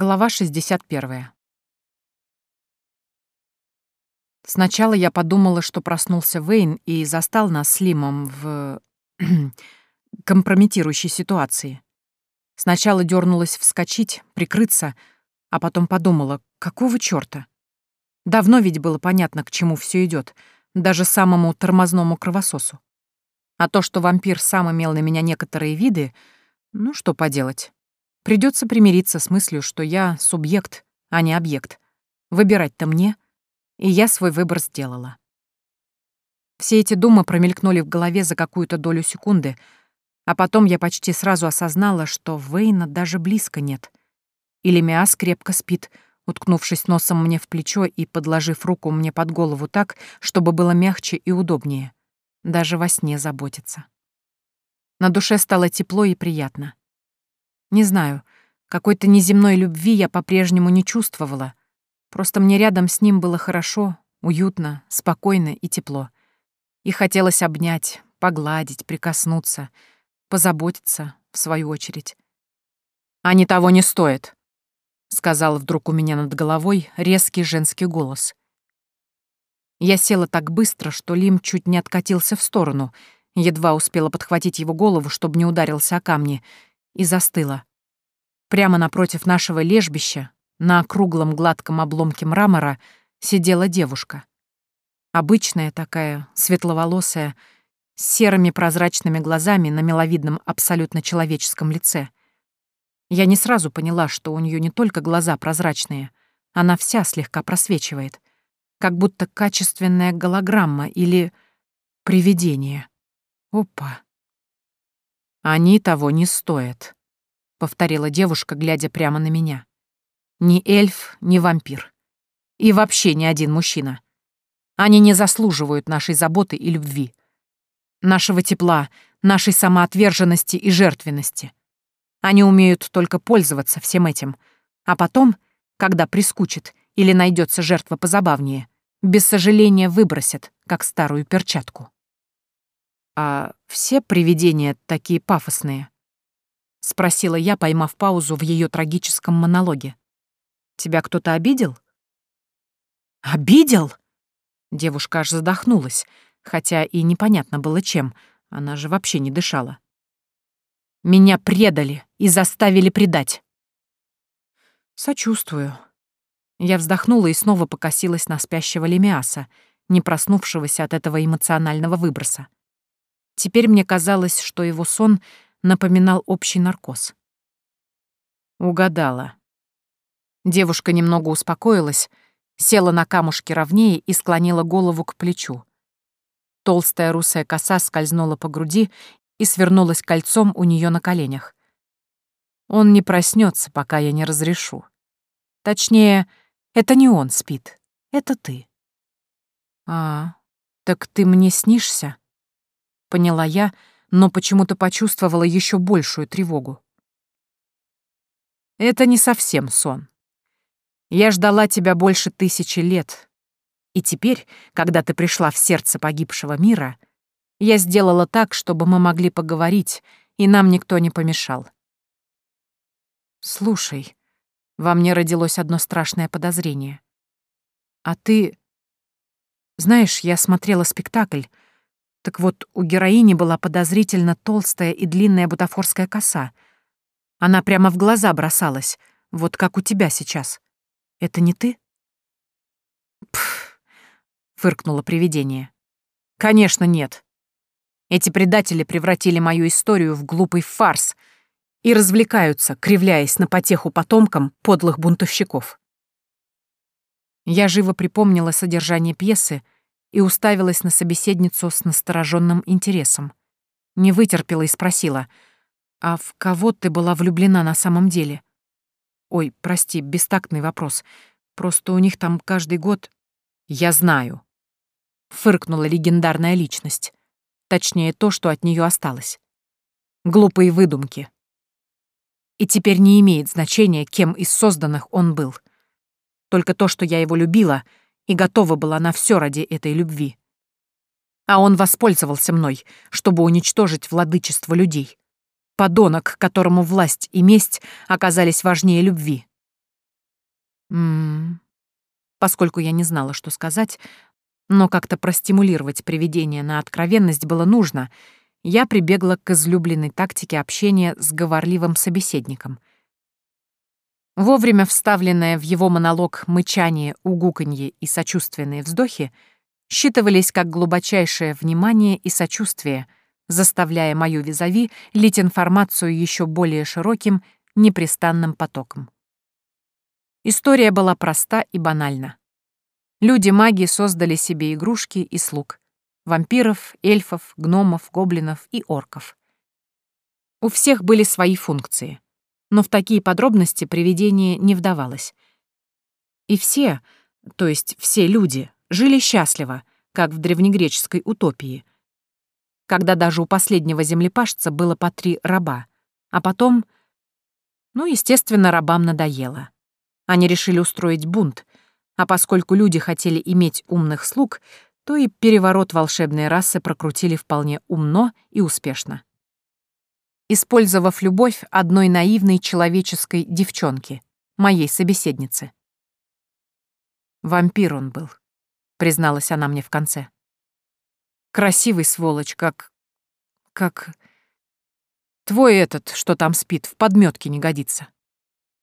Глава 61. Сначала я подумала, что проснулся Вейн и застал нас с Лимом в... компрометирующей ситуации. Сначала дернулась вскочить, прикрыться, а потом подумала, какого чёрта? Давно ведь было понятно, к чему все идет, даже самому тормозному кровососу. А то, что вампир сам имел на меня некоторые виды, ну что поделать. Придется примириться с мыслью, что я субъект, а не объект. Выбирать-то мне, и я свой выбор сделала. Все эти думы промелькнули в голове за какую-то долю секунды, а потом я почти сразу осознала, что Вейна даже близко нет. Или Миас крепко спит, уткнувшись носом мне в плечо и подложив руку мне под голову так, чтобы было мягче и удобнее. Даже во сне заботиться. На душе стало тепло и приятно. Не знаю, какой-то неземной любви я по-прежнему не чувствовала. Просто мне рядом с ним было хорошо, уютно, спокойно и тепло. И хотелось обнять, погладить, прикоснуться, позаботиться, в свою очередь. «Они того не стоят», — сказал вдруг у меня над головой резкий женский голос. Я села так быстро, что Лим чуть не откатился в сторону, едва успела подхватить его голову, чтобы не ударился о камни — и застыла. Прямо напротив нашего лежбища, на круглом гладком обломке мрамора, сидела девушка. Обычная такая, светловолосая, с серыми прозрачными глазами на миловидном абсолютно человеческом лице. Я не сразу поняла, что у нее не только глаза прозрачные, она вся слегка просвечивает, как будто качественная голограмма или привидение. Опа. «Они того не стоят», — повторила девушка, глядя прямо на меня. «Ни эльф, ни вампир. И вообще ни один мужчина. Они не заслуживают нашей заботы и любви. Нашего тепла, нашей самоотверженности и жертвенности. Они умеют только пользоваться всем этим. А потом, когда прискучит или найдется жертва позабавнее, без сожаления выбросят, как старую перчатку. «А все привидения такие пафосные?» — спросила я, поймав паузу в ее трагическом монологе. «Тебя кто-то обидел?» «Обидел?» Девушка аж задохнулась, хотя и непонятно было чем, она же вообще не дышала. «Меня предали и заставили предать». «Сочувствую». Я вздохнула и снова покосилась на спящего Лемиаса, не проснувшегося от этого эмоционального выброса. Теперь мне казалось, что его сон напоминал общий наркоз. Угадала. Девушка немного успокоилась, села на камушке ровнее и склонила голову к плечу. Толстая русая коса скользнула по груди и свернулась кольцом у нее на коленях. Он не проснется, пока я не разрешу. Точнее, это не он спит, это ты. А, так ты мне снишься? Поняла я, но почему-то почувствовала еще большую тревогу. Это не совсем сон. Я ждала тебя больше тысячи лет. И теперь, когда ты пришла в сердце погибшего мира, я сделала так, чтобы мы могли поговорить, и нам никто не помешал. Слушай, во мне родилось одно страшное подозрение. А ты... Знаешь, я смотрела спектакль, так вот, у героини была подозрительно толстая и длинная бутафорская коса. Она прямо в глаза бросалась, вот как у тебя сейчас. Это не ты? Пф, фыркнуло привидение. Конечно, нет. Эти предатели превратили мою историю в глупый фарс и развлекаются, кривляясь на потеху потомкам подлых бунтовщиков. Я живо припомнила содержание пьесы и уставилась на собеседницу с настороженным интересом. Не вытерпела и спросила, «А в кого ты была влюблена на самом деле?» «Ой, прости, бестактный вопрос. Просто у них там каждый год...» «Я знаю», — фыркнула легендарная личность. Точнее, то, что от нее осталось. Глупые выдумки. И теперь не имеет значения, кем из созданных он был. Только то, что я его любила — и готова была на все ради этой любви. А он воспользовался мной, чтобы уничтожить владычество людей. Подонок, которому власть и месть оказались важнее любви. М -м. Поскольку я не знала, что сказать, но как-то простимулировать привидение на откровенность было нужно, я прибегла к излюбленной тактике общения с говорливым собеседником. Вовремя вставленное в его монолог мычание, угуканье и сочувственные вздохи считывались как глубочайшее внимание и сочувствие, заставляя мою визави лить информацию еще более широким, непрестанным потоком. История была проста и банальна. Люди-маги создали себе игрушки и слуг. Вампиров, эльфов, гномов, гоблинов и орков. У всех были свои функции, но в такие подробности привидение не вдавалось. И все, то есть все люди, жили счастливо, как в древнегреческой утопии, когда даже у последнего землепашца было по три раба, а потом... Ну, естественно, рабам надоело. Они решили устроить бунт, а поскольку люди хотели иметь умных слуг, то и переворот волшебной расы прокрутили вполне умно и успешно. Использовав любовь одной наивной человеческой девчонки, моей собеседницы. Вампир он был, призналась она мне в конце. Красивый сволочь, как... как... Твой этот, что там спит, в подметке не годится.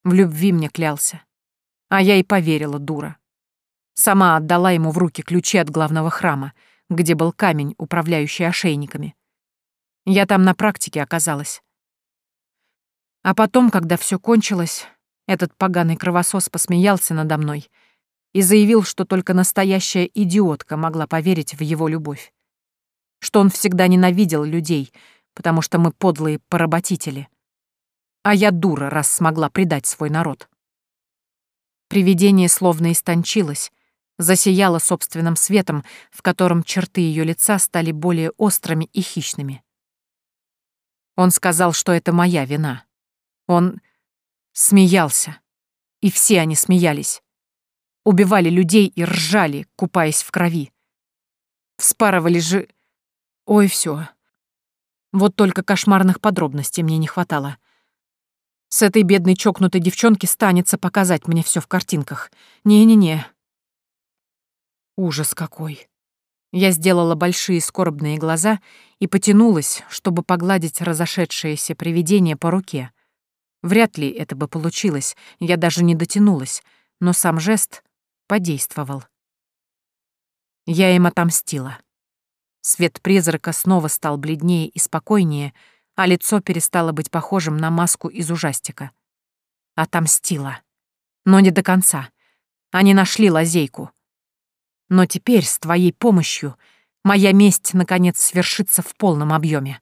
В любви мне клялся. А я и поверила, дура. Сама отдала ему в руки ключи от главного храма, где был камень, управляющий ошейниками. Я там на практике оказалась. А потом, когда все кончилось, этот поганый кровосос посмеялся надо мной и заявил, что только настоящая идиотка могла поверить в его любовь. Что он всегда ненавидел людей, потому что мы подлые поработители. А я дура, раз смогла предать свой народ. Привидение словно истончилось, засияло собственным светом, в котором черты ее лица стали более острыми и хищными. Он сказал, что это моя вина. Он смеялся. И все они смеялись. Убивали людей и ржали, купаясь в крови. Вспарывали же... Ой, все. Вот только кошмарных подробностей мне не хватало. С этой бедной чокнутой девчонки станется показать мне все в картинках. Не-не-не. Ужас какой. Я сделала большие скорбные глаза и потянулась, чтобы погладить разошедшееся привидение по руке. Вряд ли это бы получилось, я даже не дотянулась, но сам жест подействовал. Я им отомстила. Свет призрака снова стал бледнее и спокойнее, а лицо перестало быть похожим на маску из ужастика. Отомстила. Но не до конца. Они нашли лазейку. Но теперь, с твоей помощью, моя месть, наконец, свершится в полном объеме.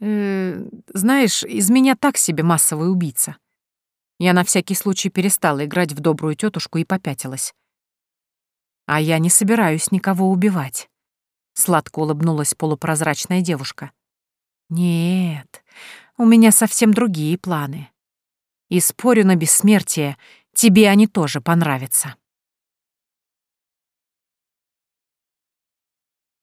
Э, знаешь, из меня так себе массовый убийца. Я на всякий случай перестала играть в добрую тетушку и попятилась. А я не собираюсь никого убивать. Сладко улыбнулась полупрозрачная девушка. «Нет, у меня совсем другие планы. И спорю на бессмертие, тебе они тоже понравятся».